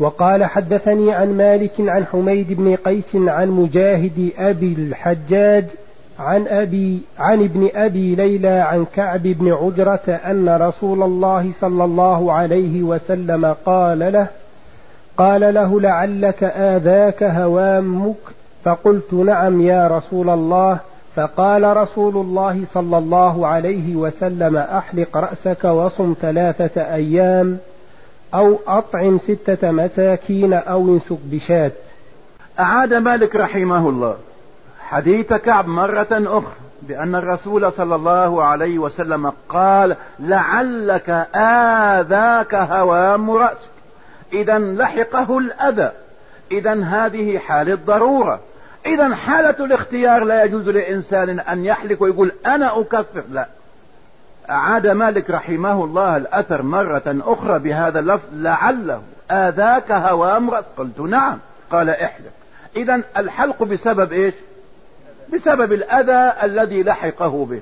وقال حدثني عن مالك عن حميد بن قيس عن مجاهد أبي الحجاج عن أبي عن ابن أبي ليلى عن كعب بن عجرة أن رسول الله صلى الله عليه وسلم قال له قال له لعلك آذاك هوامك؟ فقلت نعم يا رسول الله. فقال رسول الله صلى الله عليه وسلم أحلق رأسك وصم ثلاثة أيام. أو أطعم ستة مساكين أو انسك بشاة. أعاد مالك رحمه الله حديث كعب مرة أخرى بأن الرسول صلى الله عليه وسلم قال لعلك آذاك هوام رأسك. إذا لحقه الأذى. إذا هذه حالة ضرورة إذا حالة الاختيار لا يجوز لإنسان أن يحلق ويقول أنا أكفر. لا. أعاد مالك رحمه الله الأثر مرة أخرى بهذا اللفظ لعله آذاك هوام رأس قلت نعم. قال احلق. إذا الحلق بسبب إيش؟ بسبب الأذى الذي لحقه به.